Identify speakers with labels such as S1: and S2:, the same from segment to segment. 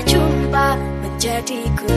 S1: tak jumpa menjadi ku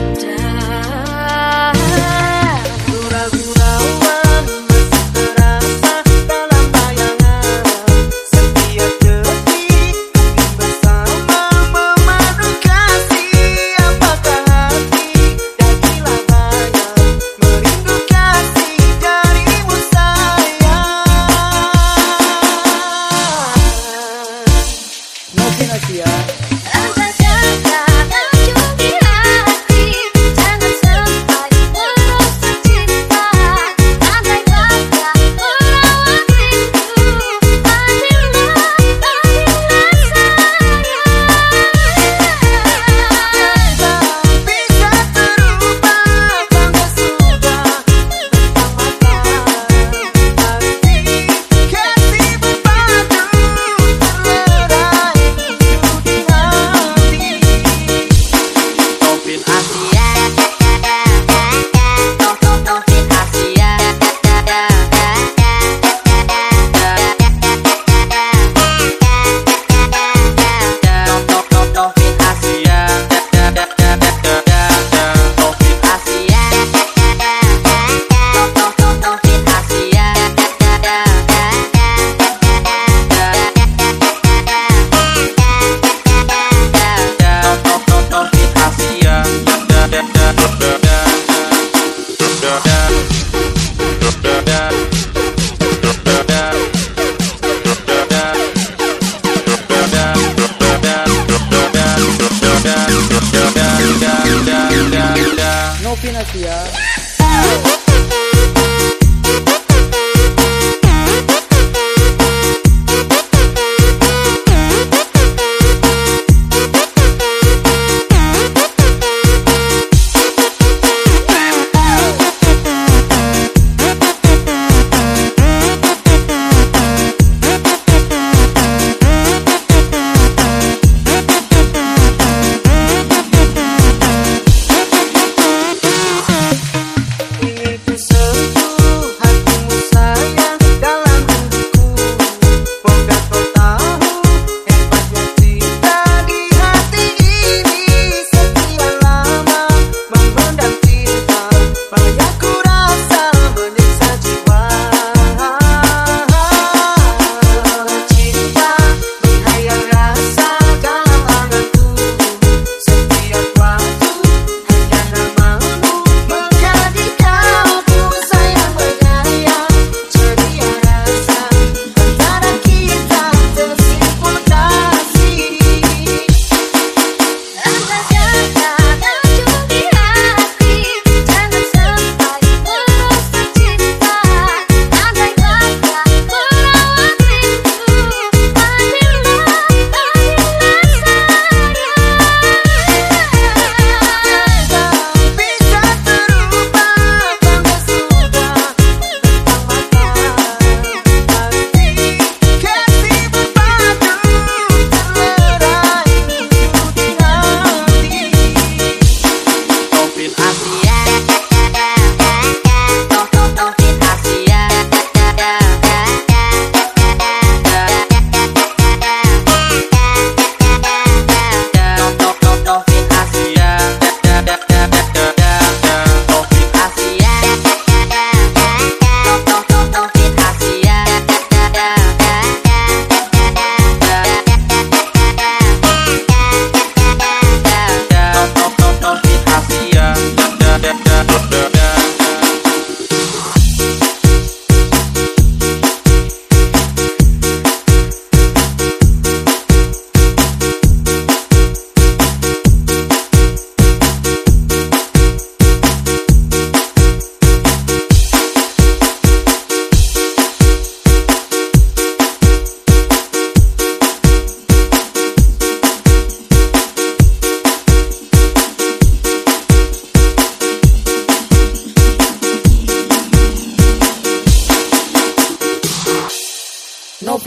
S2: Bang,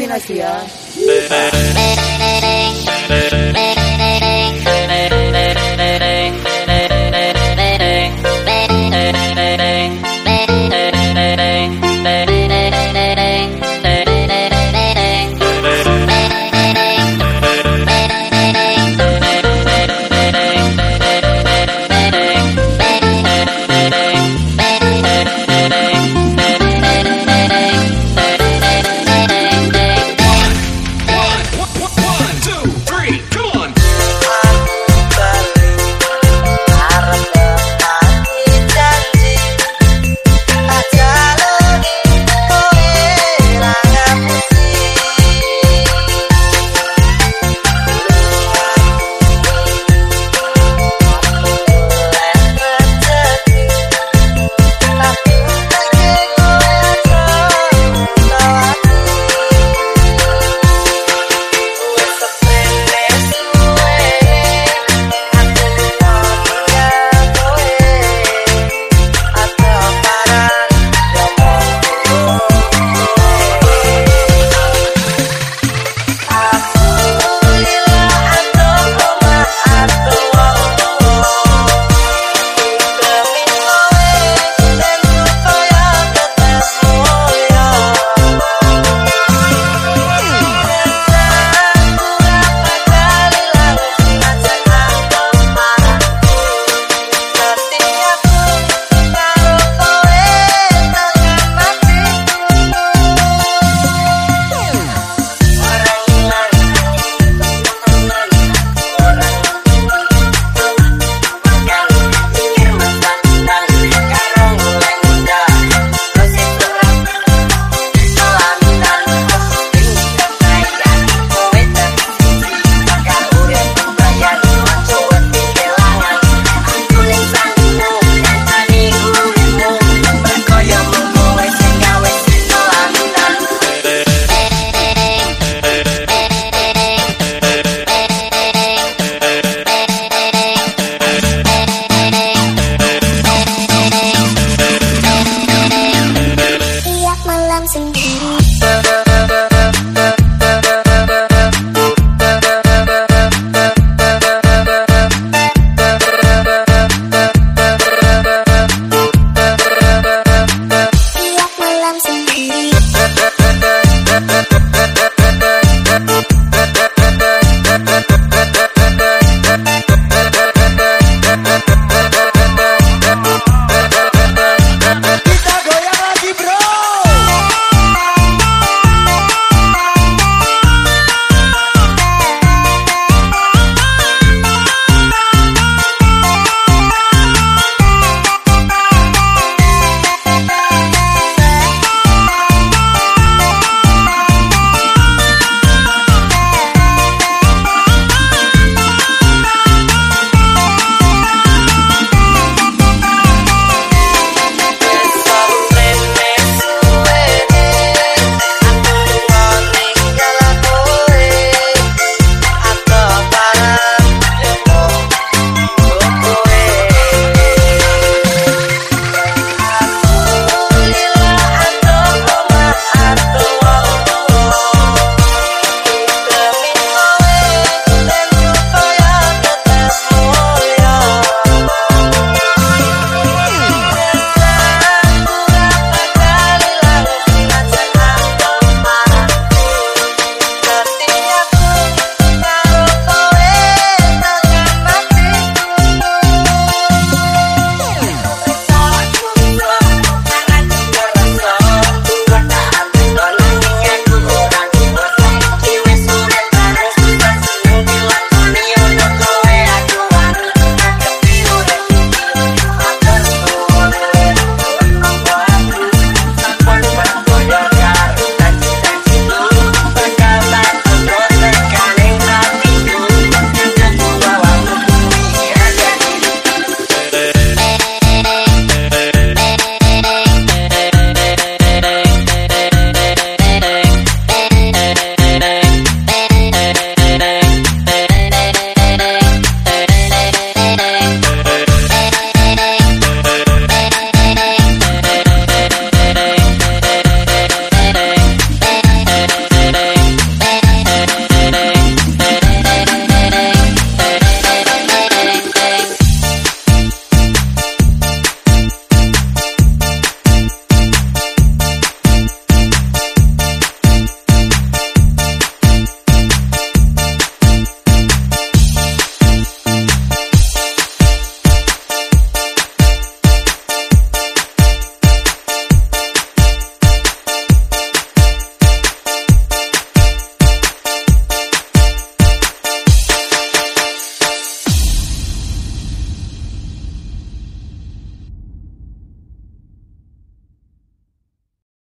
S2: bang, bang,